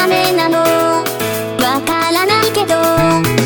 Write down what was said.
ダメなの。わからないけど。